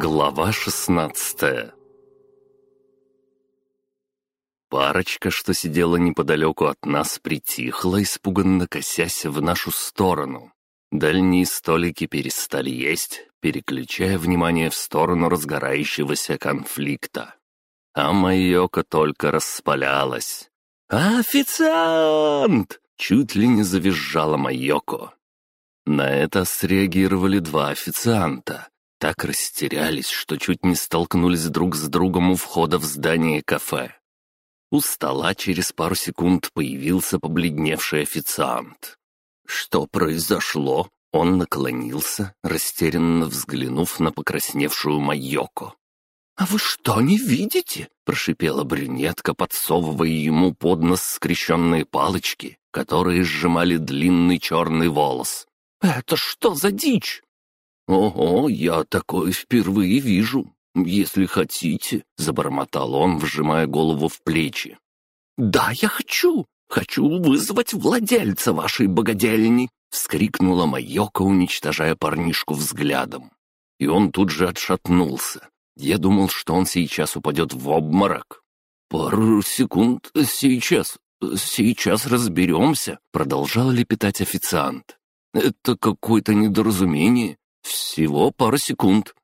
Глава шестнадцатая Парочка, что сидела неподалеку от нас, притихла, испуганно косясь в нашу сторону. Дальние столики перестали есть, переключая внимание в сторону разгорающегося конфликта. А Майока только распалялась. «Официант!» — чуть ли не завизжала Майоко. На это среагировали два официанта. Так растерялись, что чуть не столкнулись друг с другом у входа в здание кафе. У стола через пару секунд появился побледневший официант. Что произошло? Он наклонился, растерянно взглянув на покрасневшую Майоко. «А вы что, не видите?» — прошипела брюнетка, подсовывая ему под нос скрещенные палочки, которые сжимали длинный черный волос. «Это что за дичь?» «Ого, я такое впервые вижу. Если хотите», — забормотал он, вжимая голову в плечи. «Да, я хочу. Хочу вызвать владельца вашей богадельни», — вскрикнула Майока, уничтожая парнишку взглядом. И он тут же отшатнулся. Я думал, что он сейчас упадет в обморок. «Пару секунд, сейчас, сейчас разберемся», — продолжал лепетать официант. Это какое-то недоразумение. Всего пара секунд.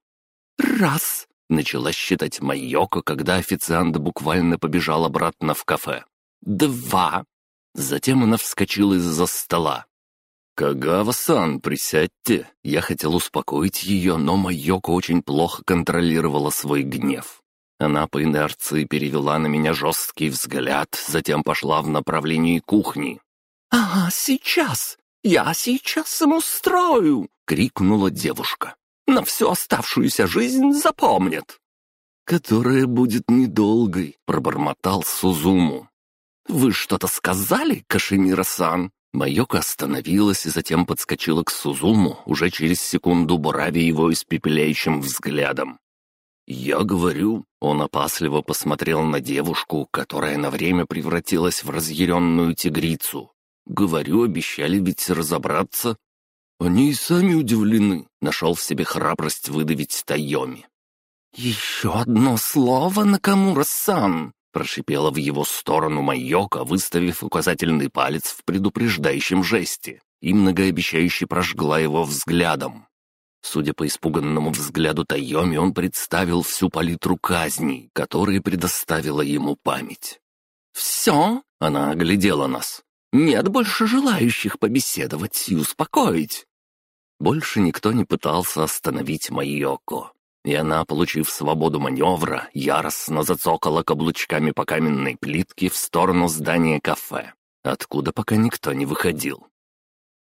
Раз. Начала считать Майоко, когда официант буквально побежал обратно в кафе. Два. Затем она вскочила из-за стола. «Кагава-сан, присядьте!» Я хотел успокоить ее, но Майоко очень плохо контролировала свой гнев. Она по инерции перевела на меня жесткий взгляд, затем пошла в направлении кухни. «Ага, сейчас!» «Я сейчас ему устрою!» — крикнула девушка. «На всю оставшуюся жизнь запомнят!» «Которая будет недолгой», — пробормотал Сузуму. «Вы что-то сказали, Кашемира-сан?» Майока остановилась и затем подскочила к Сузуму, уже через секунду буравя его испепеляющим взглядом. «Я говорю...» — он опасливо посмотрел на девушку, которая на время превратилась в разъяренную тигрицу. Говорю, обещали ведь разобраться. Они и сами удивлены, нашел в себе храбрость выдавить Тайоми. «Еще одно слово, Накамура-сан!» прошипела в его сторону Майока, выставив указательный палец в предупреждающем жесте, и многообещающе прожгла его взглядом. Судя по испуганному взгляду Тайоми, он представил всю палитру казней, которые предоставила ему память. «Все?» — она оглядела нас. Нет больше желающих побеседовать и успокоить». Больше никто не пытался остановить Майоко, и она, получив свободу маневра, яростно зацокала каблучками по каменной плитке в сторону здания кафе, откуда пока никто не выходил.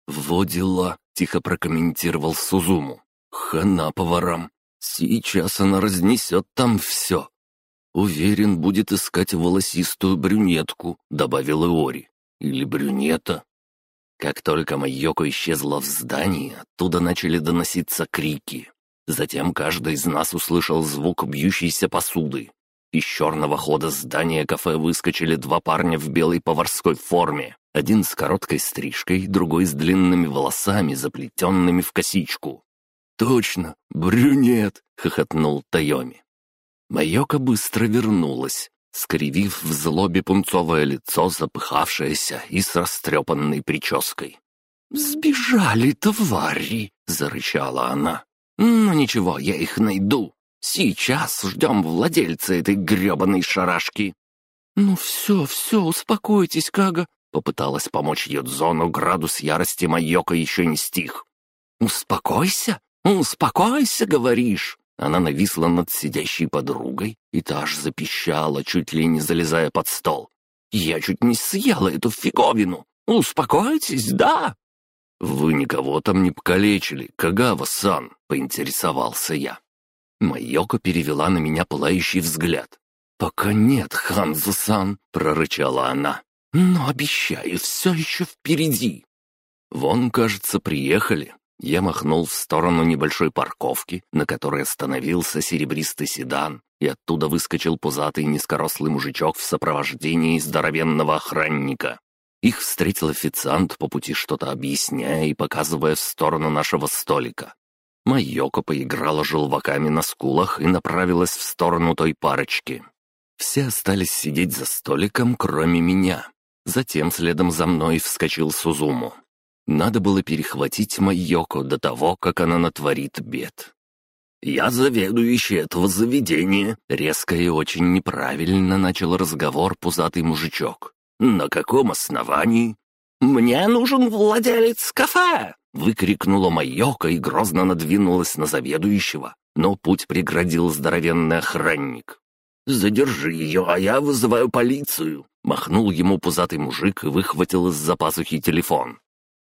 «Водила», — тихо прокомментировал Сузуму. «Хана поварам. Сейчас она разнесет там все». «Уверен, будет искать волосистую брюнетку», — добавил Иори. Или брюнета? Как только Майоко исчезла в здании, оттуда начали доноситься крики. Затем каждый из нас услышал звук бьющейся посуды. Из черного хода здания кафе выскочили два парня в белой поварской форме. Один с короткой стрижкой, другой с длинными волосами, заплетенными в косичку. «Точно, брюнет!» — хохотнул Тайоми. Майока быстро вернулась скривив в злобе пунцовое лицо, запыхавшееся и с растрепанной прической. «Сбежали, твари!» — зарычала она. «Ну ничего, я их найду. Сейчас ждем владельца этой гребаной шарашки». «Ну все, все, успокойтесь, Кага», — попыталась помочь Юдзо, но градус ярости Майока еще не стих. «Успокойся, успокойся, говоришь!» Она нависла над сидящей подругой, и та аж запищала, чуть ли не залезая под стол. «Я чуть не съела эту фиговину! Успокойтесь, да!» «Вы никого там не покалечили, Кагава-сан», — поинтересовался я. Майоко перевела на меня пылающий взгляд. «Пока нет, Ханзо-сан», — прорычала она. «Но обещаю, все еще впереди». «Вон, кажется, приехали», я махнул в сторону небольшой парковки, на которой остановился серебристый седан, и оттуда выскочил пузатый низкорослый мужичок в сопровождении здоровенного охранника. Их встретил официант по пути что-то объясняя и показывая в сторону нашего столика. Майоко поиграла желваками на скулах и направилась в сторону той парочки. Все остались сидеть за столиком, кроме меня. Затем следом за мной вскочил Сузуму. Надо было перехватить Майоко до того, как она натворит бед. «Я заведующий этого заведения», — резко и очень неправильно начал разговор пузатый мужичок. «На каком основании?» «Мне нужен владелец кафе!» — выкрикнула Майока и грозно надвинулась на заведующего, но путь преградил здоровенный охранник. «Задержи ее, а я вызываю полицию!» — махнул ему пузатый мужик и выхватил из-за пазухи телефон.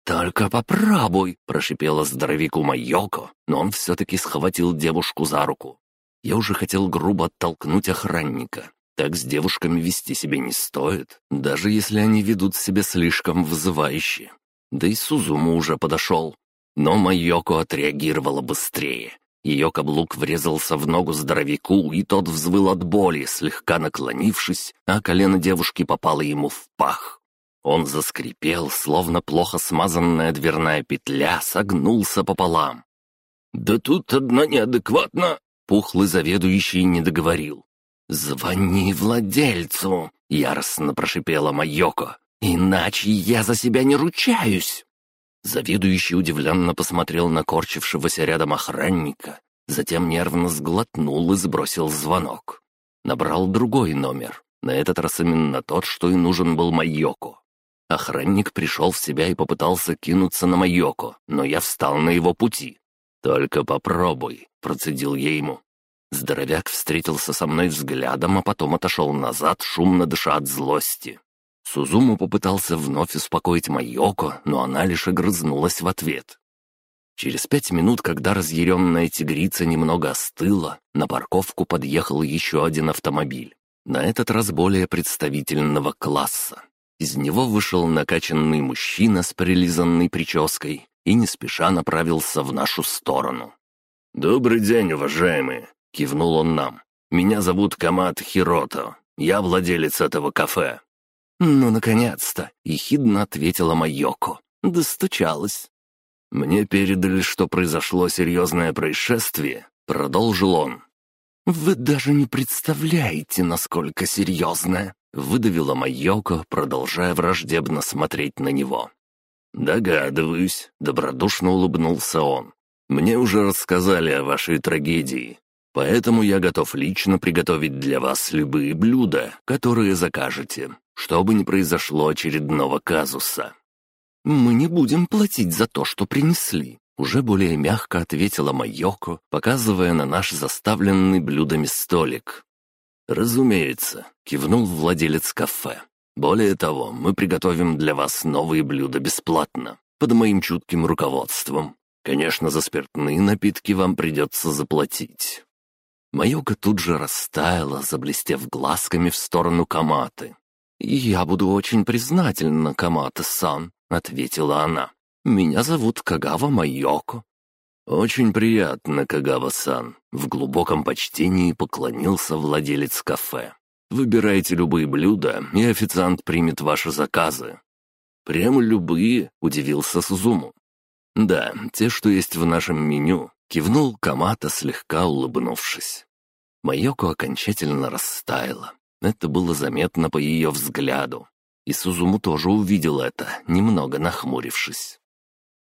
«Только попробуй!» — прошипела здоровяку Майоко, но он все-таки схватил девушку за руку. Я уже хотел грубо оттолкнуть охранника. Так с девушками вести себя не стоит, даже если они ведут себя слишком вызывающе. Да и Сузуму уже подошел. Но Майоко отреагировала быстрее. Ее каблук врезался в ногу здоровяку, и тот взвыл от боли, слегка наклонившись, а колено девушки попало ему в пах. Он заскрипел, словно плохо смазанная дверная петля, согнулся пополам. «Да тут одна неадекватно!» — пухлый заведующий не договорил. «Звони владельцу!» — яростно прошипела Майоко. «Иначе я за себя не ручаюсь!» Заведующий удивленно посмотрел на корчившегося рядом охранника, затем нервно сглотнул и сбросил звонок. Набрал другой номер, на этот раз именно тот, что и нужен был Майоко. Охранник пришел в себя и попытался кинуться на Майоко, но я встал на его пути. «Только попробуй», — процедил я ему. Здоровяк встретился со мной взглядом, а потом отошел назад, шумно дыша от злости. Сузуму попытался вновь успокоить Майоко, но она лишь огрызнулась в ответ. Через пять минут, когда разъяренная тигрица немного остыла, на парковку подъехал еще один автомобиль. На этот раз более представительного класса. Из него вышел накачанный мужчина с прилизанной прической и не спеша направился в нашу сторону. «Добрый день, уважаемые!» — кивнул он нам. «Меня зовут Камат Хирото. Я владелец этого кафе». «Ну, наконец-то!» — ехидно ответила Майоко. «Достучалась». «Мне передали, что произошло серьезное происшествие», — продолжил он. «Вы даже не представляете, насколько серьезное!» Выдавила Майоко, продолжая враждебно смотреть на него. «Догадываюсь», — добродушно улыбнулся он. «Мне уже рассказали о вашей трагедии, поэтому я готов лично приготовить для вас любые блюда, которые закажете, чтобы не произошло очередного казуса». «Мы не будем платить за то, что принесли», — уже более мягко ответила Майоко, показывая на наш заставленный блюдами столик. «Разумеется», — кивнул владелец кафе. «Более того, мы приготовим для вас новые блюда бесплатно, под моим чутким руководством. Конечно, за спиртные напитки вам придется заплатить». Майока тут же растаяла, заблестев глазками в сторону Каматы. «Я буду очень признательна, Камата-сан», — ответила она. «Меня зовут Кагава Майоко. «Очень приятно, Кагава-сан», — в глубоком почтении поклонился владелец кафе. «Выбирайте любые блюда, и официант примет ваши заказы». «Прямо любые?» — удивился Сузуму. «Да, те, что есть в нашем меню», — кивнул Камата, слегка улыбнувшись. Майоко окончательно растаяла. Это было заметно по ее взгляду. И Сузуму тоже увидел это, немного нахмурившись.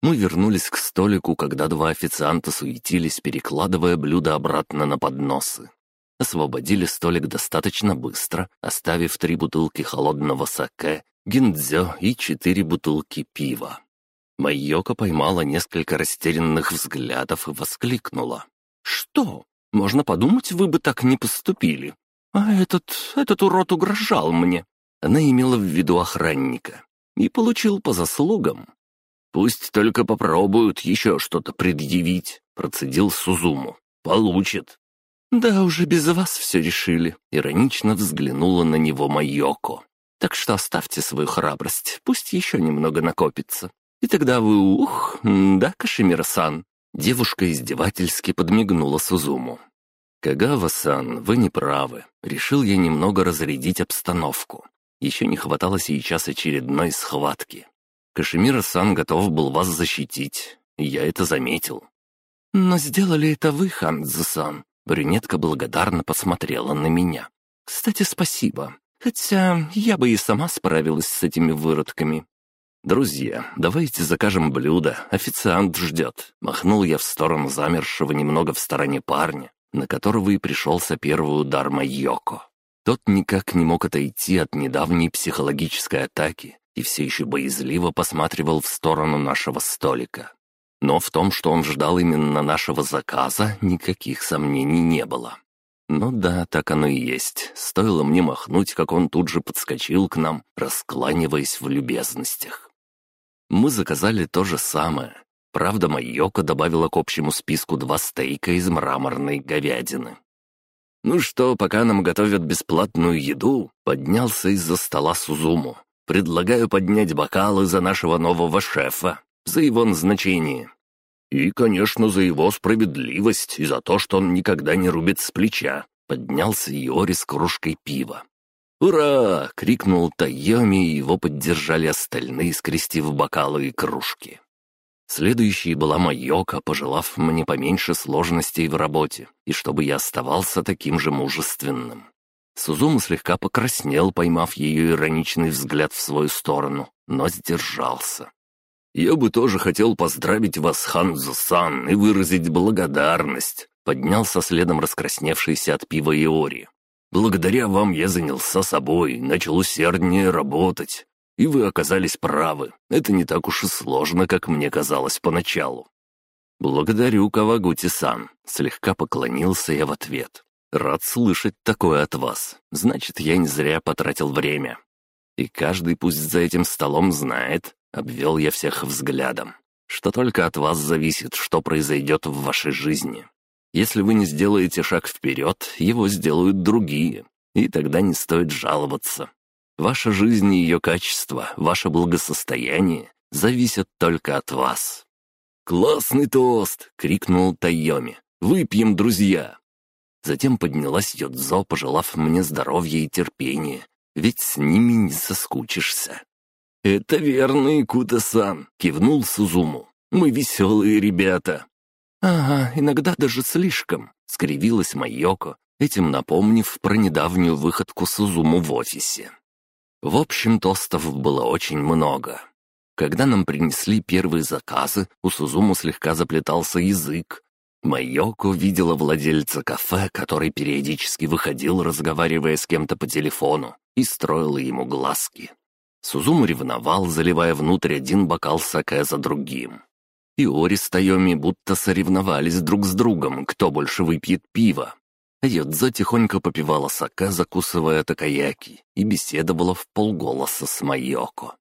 Мы вернулись к столику, когда два официанта суетились, перекладывая блюда обратно на подносы. Освободили столик достаточно быстро, оставив три бутылки холодного саке, гиндзё и четыре бутылки пива. Майока поймала несколько растерянных взглядов и воскликнула. «Что? Можно подумать, вы бы так не поступили. А этот... этот урод угрожал мне». Она имела в виду охранника. И получил по заслугам. «Пусть только попробуют еще что-то предъявить», — процедил Сузуму. «Получит». «Да уже без вас все решили», — иронично взглянула на него Майоко. «Так что оставьте свою храбрость, пусть еще немного накопится. И тогда вы ух, да, Кашемира-сан?» Девушка издевательски подмигнула Сузуму. «Кагава-сан, вы не правы. Решил я немного разрядить обстановку. Еще не хватало сейчас очередной схватки. Кашемир-сан готов был вас защитить, я это заметил». «Но сделали это вы, Ханзо-сан». Брюнетка благодарно посмотрела на меня. «Кстати, спасибо. Хотя я бы и сама справилась с этими выродками». «Друзья, давайте закажем блюдо, официант ждет», — махнул я в сторону замершего немного в стороне парня, на которого и пришелся первый удар Майоко. Тот никак не мог отойти от недавней психологической атаки и все еще боязливо посматривал в сторону нашего столика. Но в том, что он ждал именно нашего заказа, никаких сомнений не было. Ну да, так оно и есть. Стоило мне махнуть, как он тут же подскочил к нам, раскланиваясь в любезностях. Мы заказали то же самое. Правда, Майока добавила к общему списку два стейка из мраморной говядины. «Ну что, пока нам готовят бесплатную еду», — поднялся из-за стола Сузуму. «Предлагаю поднять бокалы за нашего нового шефа, за его назначение. И, конечно, за его справедливость и за то, что он никогда не рубит с плеча», — поднялся Иори с кружкой пива. «Ура!» — крикнул Тайоми, и его поддержали остальные, скрестив бокалы и кружки. Следующей была Майока, пожелав мне поменьше сложностей в работе, и чтобы я оставался таким же мужественным. Сузуму слегка покраснел, поймав ее ироничный взгляд в свою сторону, но сдержался. «Я бы тоже хотел поздравить вас, Ханзо-сан, и выразить благодарность», поднялся следом раскрасневшийся от пива Иори. «Благодаря вам я занялся собой, начал усерднее работать. И вы оказались правы. Это не так уж и сложно, как мне казалось поначалу. «Благодарю, Кавагути-сан», — слегка поклонился я в ответ. «Рад слышать такое от вас. Значит, я не зря потратил время. И каждый пусть за этим столом знает, — обвел я всех взглядом, — что только от вас зависит, что произойдет в вашей жизни. Если вы не сделаете шаг вперед, его сделают другие, и тогда не стоит жаловаться. Ваша жизнь и ее качество, ваше благосостояние зависят только от вас». «Классный тост!» — крикнул Тайоми. «Выпьем, друзья!» Затем поднялась Йодзо, пожелав мне здоровья и терпения, ведь с ними не соскучишься. «Это верно, Икута-сан!» — кивнул Сузуму. «Мы веселые ребята!» «Ага, иногда даже слишком!» — скривилась Майоко, этим напомнив про недавнюю выходку Сузуму в офисе. В общем, тостов было очень много. Когда нам принесли первые заказы, у Сузуму слегка заплетался язык. Майоко видела владельца кафе, который периодически выходил, разговаривая с кем-то по телефону, и строила ему глазки. Сузуму ревновал, заливая внутрь один бокал саке за другим. Иори с Тайоми будто соревновались друг с другом, кто больше выпьет пива. Йодзо тихонько попивала саке, закусывая такаяки, и беседовала в полголоса с Майоко.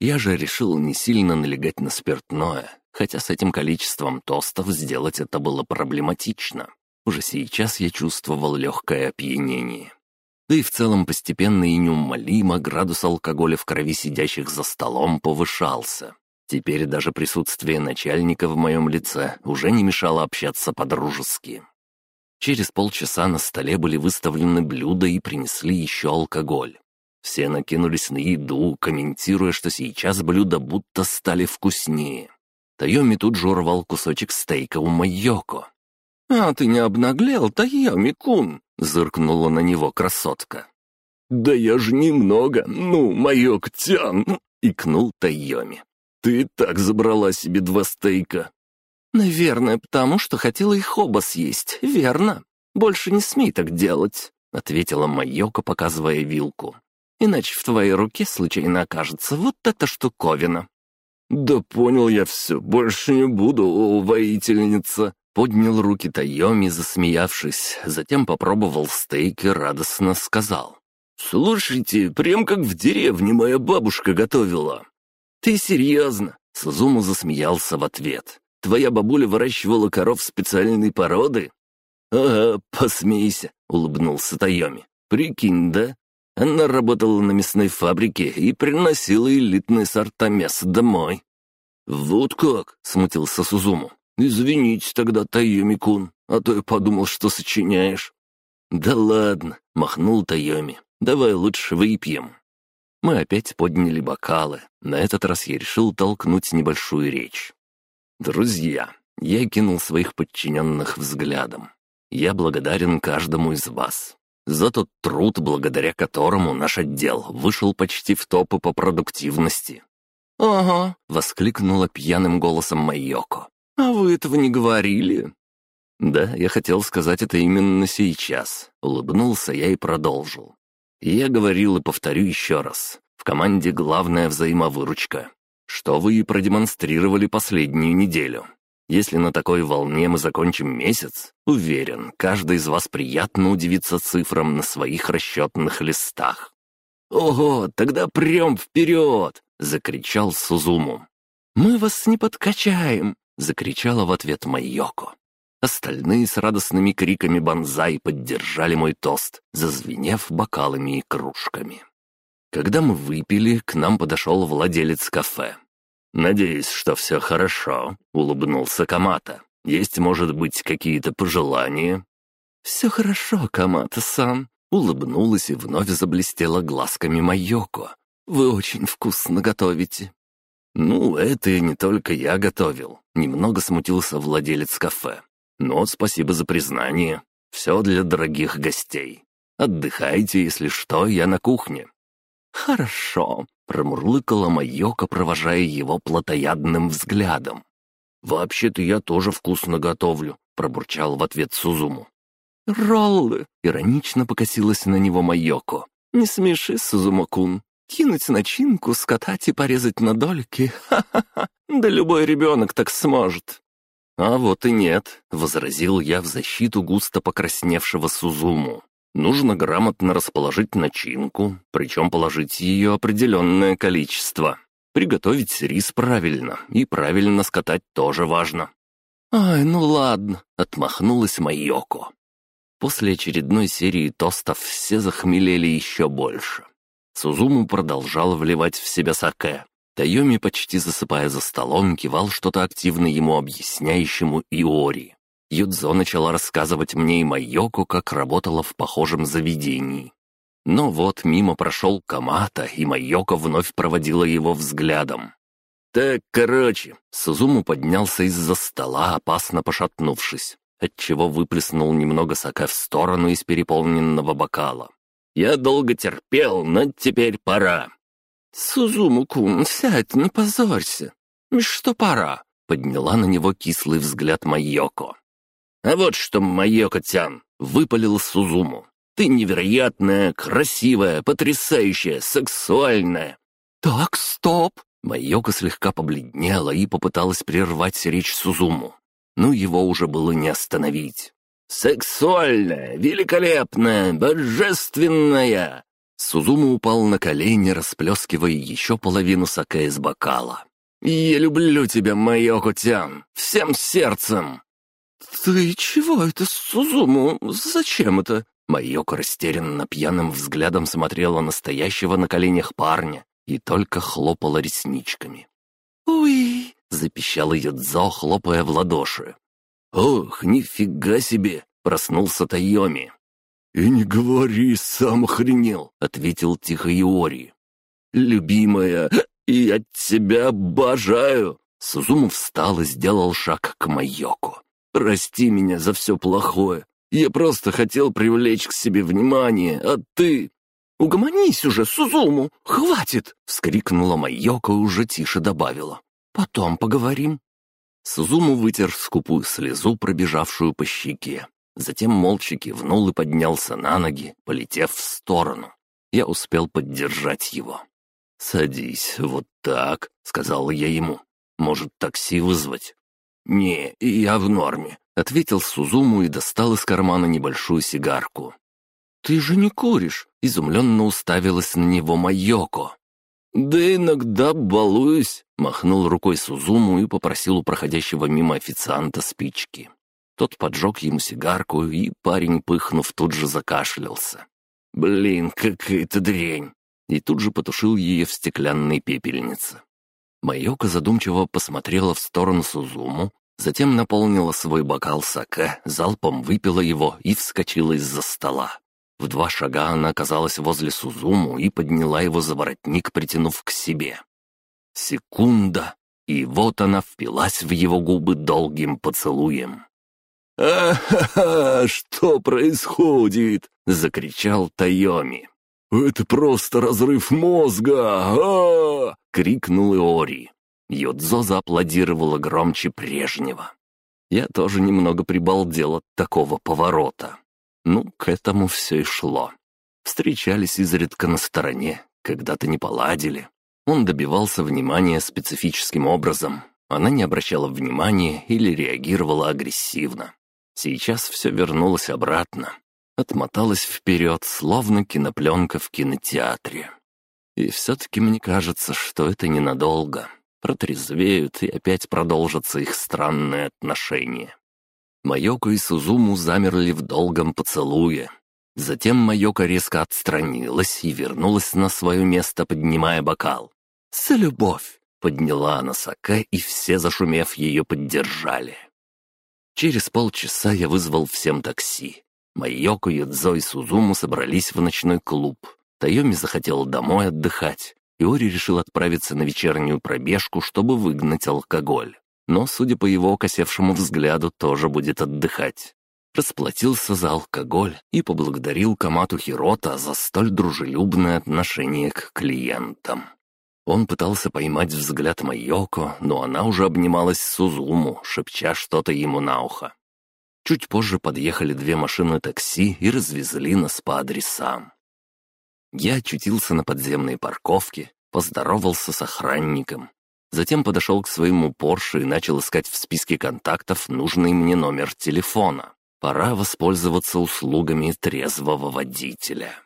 Я же решил не сильно налегать на спиртное, хотя с этим количеством тостов сделать это было проблематично. Уже сейчас я чувствовал легкое опьянение. Да и в целом постепенно и неумолимо градус алкоголя в крови сидящих за столом повышался. Теперь даже присутствие начальника в моем лице уже не мешало общаться по-дружески. Через полчаса на столе были выставлены блюда и принесли еще алкоголь. Все накинулись на еду, комментируя, что сейчас блюда будто стали вкуснее. Тайоми тут же урвал кусочек стейка у Майоко. «А ты не обнаглел, Тайоми-кун?» — зыркнула на него красотка. «Да я же немного, ну, Майок-тян!» — икнул Тайоми. «Ты так забрала себе два стейка!» «Наверное, потому что хотела их оба съесть, верно? Больше не смей так делать», — ответила Майока, показывая вилку. «Иначе в твоей руке случайно окажется вот эта штуковина». «Да понял я все, больше не буду, о, воительница!» Поднял руки Тайоми, засмеявшись, затем попробовал стейк и радостно сказал. «Слушайте, прям как в деревне моя бабушка готовила». «Ты серьезно?» — Сузуму засмеялся в ответ. Твоя бабуля выращивала коров специальной породы?» «Ага, посмейся», — улыбнулся Тайоми. «Прикинь, да? Она работала на мясной фабрике и приносила элитные сорта мяса домой». «Вот как?» — смутился Сузуму. «Извините тогда, Тайоми-кун, а то я подумал, что сочиняешь». «Да ладно», — махнул Тайоми. «Давай лучше выпьем». Мы опять подняли бокалы. На этот раз я решил толкнуть небольшую речь. Друзья, Я кинул своих подчиненных взглядом. Я благодарен каждому из вас за тот труд, благодаря которому наш отдел вышел почти в топы по продуктивности. «Ага», — воскликнула пьяным голосом Майоко. «А вы этого не говорили?» «Да, я хотел сказать это именно сейчас», — улыбнулся я и продолжил. «Я говорил и повторю еще раз. В команде главная взаимовыручка, что вы и продемонстрировали последнюю неделю. Если на такой волне мы закончим месяц, уверен, каждый из вас приятно удивится цифрам на своих расчетных листах. «Ого, тогда прям вперед!» — закричал Сузуму. «Мы вас не подкачаем!» — закричала в ответ Майоко. Остальные с радостными криками банзай поддержали мой тост, зазвенев бокалами и кружками. Когда мы выпили, к нам подошел владелец кафе. «Надеюсь, что все хорошо», — улыбнулся Камата. «Есть, может быть, какие-то пожелания?» «Все хорошо, Камата-сан», — улыбнулась и вновь заблестела глазками Майоко. «Вы очень вкусно готовите». «Ну, это и не только я готовил», — немного смутился владелец кафе. «Но спасибо за признание. Все для дорогих гостей. Отдыхайте, если что, я на кухне». «Хорошо», Промурлыкала Майока, провожая его плотоядным взглядом. «Вообще-то я тоже вкусно готовлю», — пробурчал в ответ Сузуму. «Роллы!» — иронично покосилась на него Майоко. «Не смеши, Сузумакун. Кинуть начинку, скатать и порезать на дольки. Ха-ха-ха! Да любой ребенок так сможет!» «А вот и нет», — возразил я в защиту густо покрасневшего Сузуму. Нужно грамотно расположить начинку, причем положить ее определенное количество. Приготовить рис правильно, и правильно скатать тоже важно. «Ай, ну ладно», — отмахнулась Майоко. После очередной серии тостов все захмелели еще больше. Сузуму продолжал вливать в себя саке. Тайоми, почти засыпая за столом, кивал что-то активно ему объясняющему Иори. Юдзо начала рассказывать мне и Майоку, как работала в похожем заведении. Но вот мимо прошел Камата, и Майоко вновь проводила его взглядом. «Так, короче», — Сузуму поднялся из-за стола, опасно пошатнувшись, отчего выплеснул немного сока в сторону из переполненного бокала. «Я долго терпел, но теперь пора». «Сузуму-кун, сядь, не позорься. Что пора?» — подняла на него кислый взгляд Майоко. «А вот что, Майоко-тян!» — выпалил Сузуму. «Ты невероятная, красивая, потрясающая, сексуальная!» «Так, стоп!» Майоко слегка побледнела и попыталась прервать речь Сузуму. Но его уже было не остановить. «Сексуальная, великолепная, божественная!» Сузуму упал на колени, расплескивая еще половину саке из бокала. «Я люблю тебя, Майоко-тян, всем сердцем!» «Ты чего это, Сузуму? Зачем это?» Майоко растерянно пьяным взглядом смотрела настоящего на коленях парня и только хлопала ресничками. «Уи!» — запищал Юдзо, хлопая в ладоши. «Ох, нифига себе!» — проснулся Тайоми. «И не говори, сам охренел!» — ответил тихо Иори. «Любимая, я тебя обожаю!» Сузуму встал и сделал шаг к Майоко. Прости меня за все плохое. Я просто хотел привлечь к себе внимание, а ты...» «Угомонись уже, Сузуму! Хватит!» — вскрикнула Майока и уже тише добавила. «Потом поговорим». Сузуму вытер скупую слезу, пробежавшую по щеке. Затем молча кивнул и поднялся на ноги, полетев в сторону. Я успел поддержать его. «Садись, вот так», — сказал я ему. «Может, такси вызвать?» «Не, я в норме», — ответил Сузуму и достал из кармана небольшую сигарку. «Ты же не куришь?» — изумленно уставилась на него Майоко. «Да иногда балуюсь», — махнул рукой Сузуму и попросил у проходящего мимо официанта спички. Тот поджег ему сигарку, и парень, пыхнув, тут же закашлялся. «Блин, какая-то дрянь!» И тут же потушил ее в стеклянной пепельнице. Майока задумчиво посмотрела в сторону Сузуму, затем наполнила свой бокал саке, залпом выпила его и вскочила из-за стола. В два шага она оказалась возле Сузуму и подняла его за воротник, притянув к себе. Секунда. и вот она впилась в его губы долгим поцелуем. «А-ха-ха! Что происходит?» — закричал Тайоми. «Это просто разрыв мозга! а, -а, -а крикнул Иори. Йодзо зааплодировала громче прежнего. Я тоже немного прибалдел от такого поворота. Ну, к этому все и шло. Встречались изредка на стороне, когда-то не поладили. Он добивался внимания специфическим образом. Она не обращала внимания или реагировала агрессивно. Сейчас все вернулось обратно. Отмоталось вперед, словно кинопленка в кинотеатре. И все-таки мне кажется, что это ненадолго. Протрезвеют, и опять продолжатся их странные отношения. Майоко и Сузуму замерли в долгом поцелуе. Затем Майоко резко отстранилась и вернулась на свое место, поднимая бокал. «За любовь!» — подняла она Саке, и все, зашумев, ее поддержали. Через полчаса я вызвал всем такси. Майоко, Юдзо и Сузуму собрались в ночной клуб. Тайоми захотел домой отдыхать. Иори решил отправиться на вечернюю пробежку, чтобы выгнать алкоголь. Но, судя по его косевшему взгляду, тоже будет отдыхать. Расплатился за алкоголь и поблагодарил Камату Хирота за столь дружелюбное отношение к клиентам. Он пытался поймать взгляд Майоко, но она уже обнималась с Сузуму, шепча что-то ему на ухо. Чуть позже подъехали две машины такси и развезли нас по адресам. Я очутился на подземной парковке, поздоровался с охранником. Затем подошел к своему Порше и начал искать в списке контактов нужный мне номер телефона. Пора воспользоваться услугами трезвого водителя.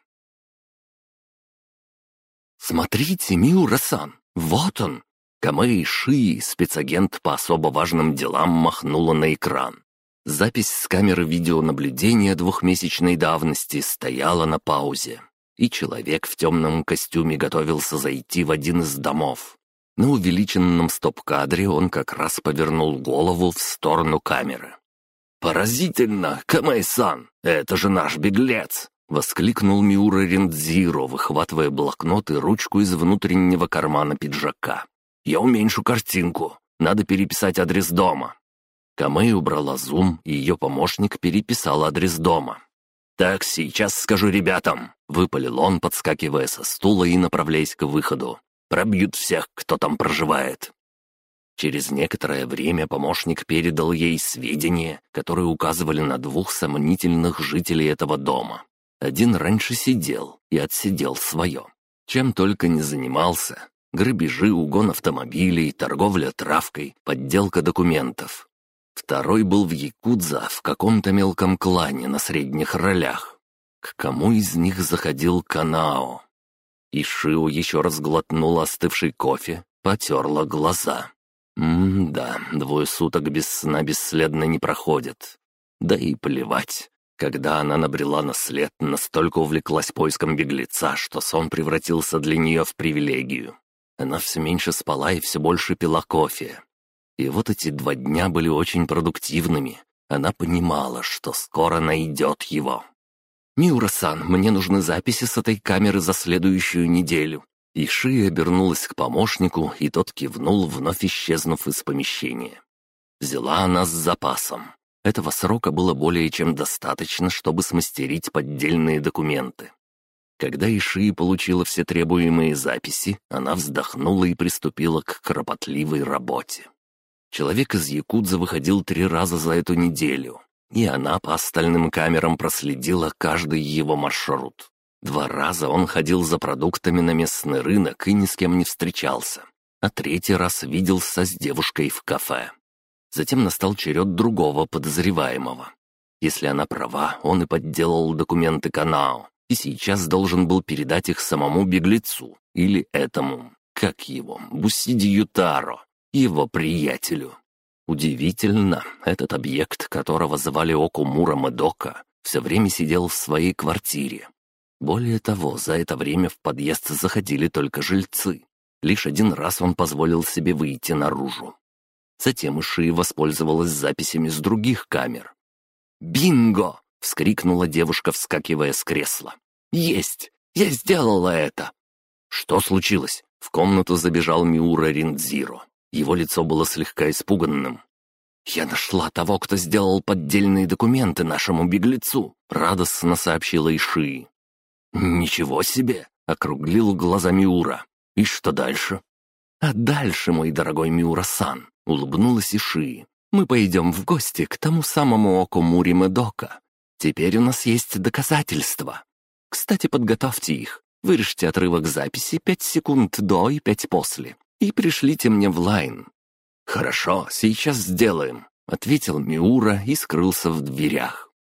«Смотрите, Миура-сан, вот он!» Камэй Ши, спецагент по особо важным делам, махнула на экран. Запись с камеры видеонаблюдения двухмесячной давности стояла на паузе, и человек в темном костюме готовился зайти в один из домов. На увеличенном стоп-кадре он как раз повернул голову в сторону камеры. «Поразительно, Камэй-сан! Это же наш беглец!» — воскликнул Миура Рендзиро, выхватывая блокнот и ручку из внутреннего кармана пиджака. «Я уменьшу картинку. Надо переписать адрес дома». Камэй убрала зум, и ее помощник переписал адрес дома. «Так, сейчас скажу ребятам», — выпалил он, подскакивая со стула и направляясь к выходу. «Пробьют всех, кто там проживает». Через некоторое время помощник передал ей сведения, которые указывали на двух сомнительных жителей этого дома. Один раньше сидел и отсидел свое. Чем только не занимался. Грабежи, угон автомобилей, торговля травкой, подделка документов. Второй был в Якудза в каком-то мелком клане на средних ролях. К кому из них заходил Канао? Ишио еще раз глотнула остывший кофе, потерла глаза. М-да, двое суток без сна бесследно не проходят. Да и плевать. Когда она набрела на след, настолько увлеклась поиском беглеца, что сон превратился для нее в привилегию. Она все меньше спала и все больше пила кофе. И вот эти два дня были очень продуктивными. Она понимала, что скоро найдет его. «Миура-сан, мне нужны записи с этой камеры за следующую неделю». Иши обернулась к помощнику, и тот кивнул, вновь исчезнув из помещения. Взяла она с запасом. Этого срока было более чем достаточно, чтобы смастерить поддельные документы. Когда Иши получила все требуемые записи, она вздохнула и приступила к кропотливой работе. Человек из Якудза выходил три раза за эту неделю, и она по остальным камерам проследила каждый его маршрут. Два раза он ходил за продуктами на местный рынок и ни с кем не встречался, а третий раз виделся с девушкой в кафе. Затем настал черед другого подозреваемого. Если она права, он и подделал документы Канао, и сейчас должен был передать их самому беглецу, или этому, как его, Бусиди Ютаро, его приятелю. Удивительно, этот объект, которого звали Окумура Мэдока, все время сидел в своей квартире. Более того, за это время в подъезд заходили только жильцы. Лишь один раз он позволил себе выйти наружу. Затем Иши воспользовалась записями с других камер. «Бинго!» — вскрикнула девушка, вскакивая с кресла. «Есть! Я сделала это!» «Что случилось?» — в комнату забежал Миура Риндзиро. Его лицо было слегка испуганным. «Я нашла того, кто сделал поддельные документы нашему беглецу», — радостно сообщила Иши. «Ничего себе!» — округлил глаза Миура. «И что дальше?» «А дальше, мой дорогой Миура-сан», — улыбнулась Иши. «Мы пойдем в гости к тому самому Окумури Медока. Теперь у нас есть доказательства. Кстати, подготовьте их. Вырежьте отрывок записи пять секунд до и пять после и пришлите мне в лайн. «Хорошо, сейчас сделаем», — ответил Миура и скрылся в дверях.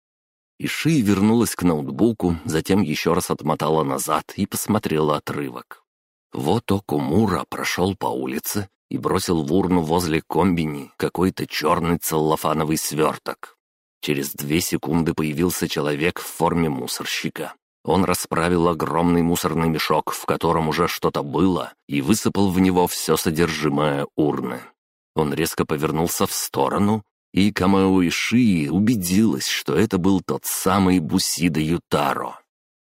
Иши вернулась к ноутбуку, затем еще раз отмотала назад и посмотрела отрывок. Вот Окумура прошел по улице и бросил в урну возле комбини какой-то черный целлофановый сверток. Через две секунды появился человек в форме мусорщика. Он расправил огромный мусорный мешок, в котором уже что-то было, и высыпал в него все содержимое урны. Он резко повернулся в сторону, и Камео Ишии убедилась, что это был тот самый Бусида Ютаро.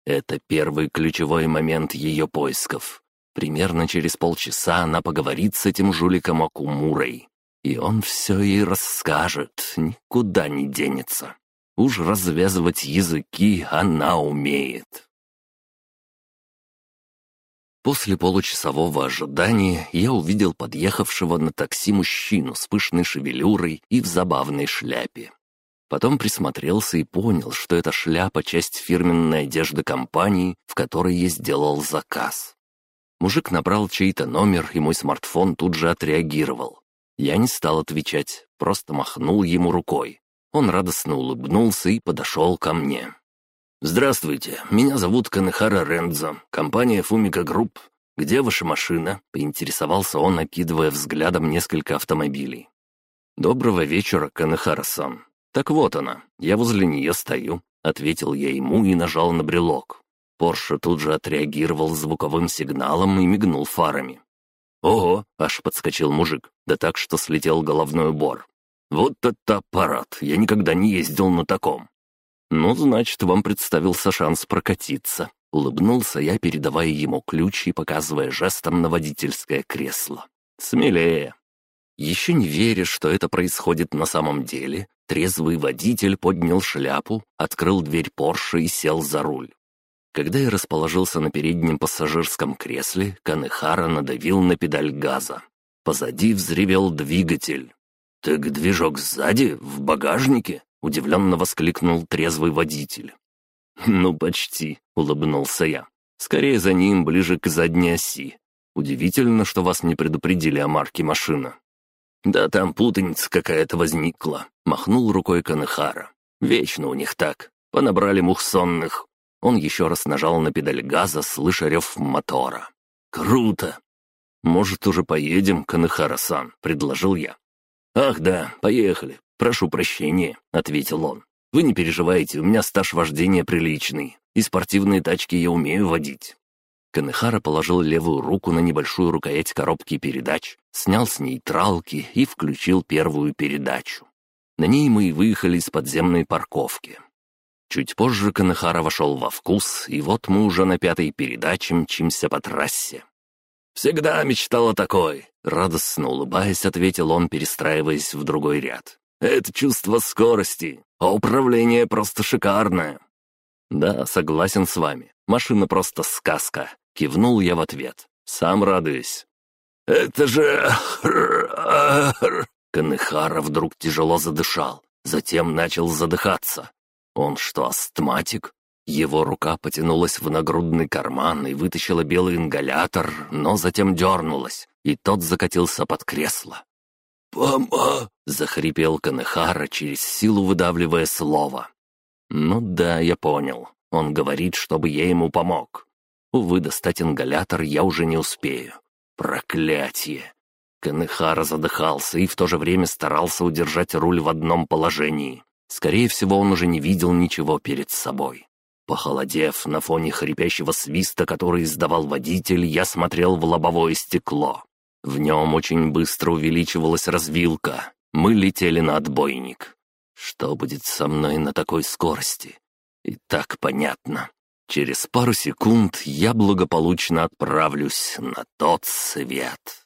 Это первый ключевой момент ее поисков. Примерно через полчаса она поговорит с этим жуликом Акумурой, и он все ей расскажет, никуда не денется. Уж развязывать языки она умеет. После получасового ожидания я увидел подъехавшего на такси мужчину с пышной шевелюрой и в забавной шляпе. Потом присмотрелся и понял, что эта шляпа — часть фирменной одежды компании, в которой я сделал заказ. Мужик набрал чей-то номер, и мой смартфон тут же отреагировал. Я не стал отвечать, просто махнул ему рукой. Он радостно улыбнулся и подошел ко мне. «Здравствуйте, меня зовут Канехара Рендзо, компания Фумика Групп. Где ваша машина?» — поинтересовался он, окидывая взглядом несколько автомобилей. «Доброго вечера, Канехара-сан. Так вот она, я возле нее стою», — ответил я ему и нажал на брелок. Порше тут же отреагировал звуковым сигналом и мигнул фарами. «Ого!» — аж подскочил мужик, да так, что слетел головной убор. «Вот это аппарат! Я никогда не ездил на таком!» «Ну, значит, вам представился шанс прокатиться», — улыбнулся я, передавая ему ключ и показывая жестом на водительское кресло. «Смелее». Еще не веря, что это происходит на самом деле, трезвый водитель поднял шляпу, открыл дверь Порше и сел за руль. Когда я расположился на переднем пассажирском кресле, Канехара надавил на педаль газа. Позади взревел двигатель. «Так движок сзади, в багажнике?» Удивленно воскликнул трезвый водитель. «Ну, почти», — улыбнулся я. «Скорее за ним, ближе к задней оси. Удивительно, что вас не предупредили о марке машины». «Да там путаница какая-то возникла», — махнул рукой Канехара. «Вечно у них так. Понабрали мух сонных». Он еще раз нажал на педаль газа, слыша рев мотора. «Круто!» «Может, уже поедем, Канехара-сан?» — предложил я. «Ах да, поехали. «Прошу прощения», — ответил он. «Вы не переживайте, у меня стаж вождения приличный, и спортивные тачки я умею водить». Канехара положил левую руку на небольшую рукоять коробки передач, снял с нейтралки и включил первую передачу. На ней мы и выехали из подземной парковки. Чуть позже Канехара вошел во вкус, и вот мы уже на пятой передаче мчимся по трассе. «Всегда мечтал о такой!» — радостно улыбаясь, ответил он, перестраиваясь в другой ряд. Это чувство скорости, а управление просто шикарное». «Да, согласен с вами. Машина просто сказка», — кивнул я в ответ. «Сам радуюсь». «Это же...» Канехара вдруг тяжело задышал, затем начал задыхаться. «Он что, астматик?» Его рука потянулась в нагрудный карман и вытащила белый ингалятор, но затем дернулась, и тот закатился под кресло. «Пома!» — захрипел Канехара, через силу выдавливая слово. «Ну да, я понял. Он говорит, чтобы я ему помог. Увы, достать ингалятор я уже не успею. Проклятие!» Канехара задыхался и в то же время старался удержать руль в одном положении. Скорее всего, он уже не видел ничего перед собой. Похолодев на фоне хрипящего свиста, который издавал водитель, я смотрел в лобовое стекло. В нем очень быстро увеличивалась развилка. Мы летели на отбойник. Что будет со мной на такой скорости? И так понятно. Через пару секунд я благополучно отправлюсь на тот свет.